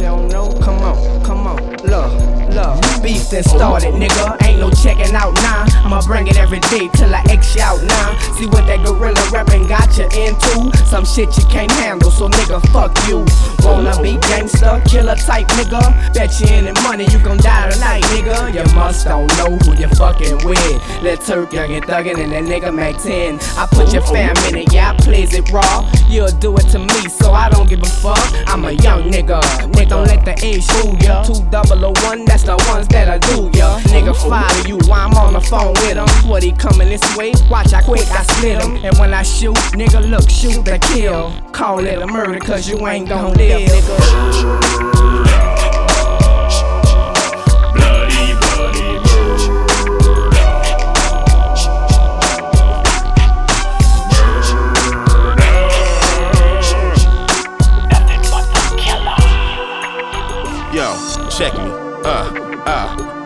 don't know? Come on, come on, love, love. Beef then started, nigga. Ain't no checking out now. I'ma bring it every day till I X you out now. See what that gorilla Some shit you can't handle, so nigga, fuck you. Wanna be gangster, killer type nigga? Bet you any money you gon' die tonight, nigga. You must don't know who you fucking with. Lil Turk young and thuggin' and that nigga Mack 10. I put your fam in it, yeah, I plays it raw. You'll do it to me, so I don't give a fuck. I'm a young nigga. Nigga, don't let the age fool ya. Two double O one, that's the ones that I do follow you while I'm on the phone with him. What he coming this way? Watch how quick I split him. And when I shoot, nigga, look, shoot the kill. Call it a murder, cause you ain't gon' live, nigga.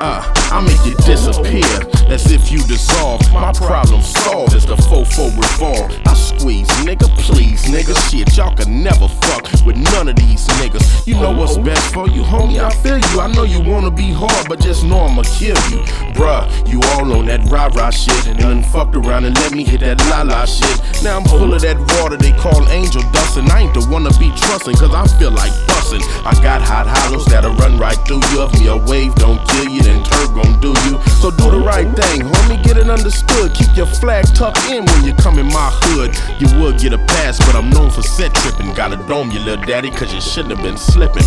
Uh. I make you disappear as if you dissolve. My problem solved as the fofo revolve. I squeeze, nigga, please, nigga. Shit, y'all can never fuck with none of these niggas. You know what's best for you, homie. I feel you. I know you wanna be hard, but just know I'ma kill you. Bruh, you all on that rah rah shit. And done fucked around and let me hit that la la shit. Now I'm full of that water they call angel dust. And I ain't the one to be trusting, cause I feel like busting. I got hot hollows that'll run right through you. If me a wave don't kill you, then Turk gon' do you. So do the right thing, homie, get it understood. Keep your flag tucked in when you come in my hood. You would get a pass, but I'm known for set tripping. Gotta dome you, little daddy, cause you shouldn't have been slipping.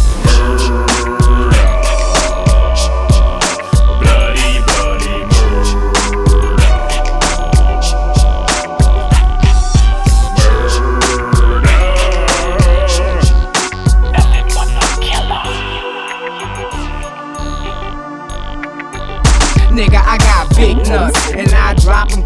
Drop them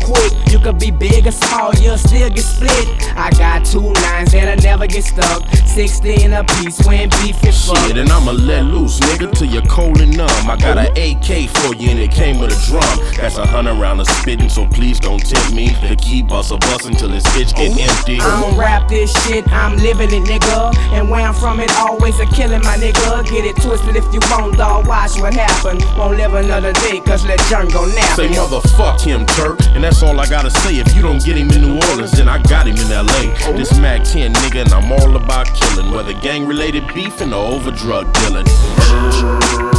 could be big or small, you'll still get split. I got two nines and I never get stuck. 16 a piece when beef is Shit, and I'ma let loose, nigga, till you're cold and numb. I got an AK for you and it came with a drum. That's a hundred round of spitting, so please don't tempt me to keep bust a bus until this bitch get empty. I'ma rap this shit, I'm living it, nigga. And where I'm from, it always a killing, my nigga. Get it twisted if you want, dog. Watch what happen. Won't live another day, cause let Jern go nap. Say motherfuck him, Turk, and that's all I gotta say. If you don't get him in New Orleans, then I got him in LA. This Mack 10 nigga, and I'm all about killing, whether gang related beefing or over drug dealing.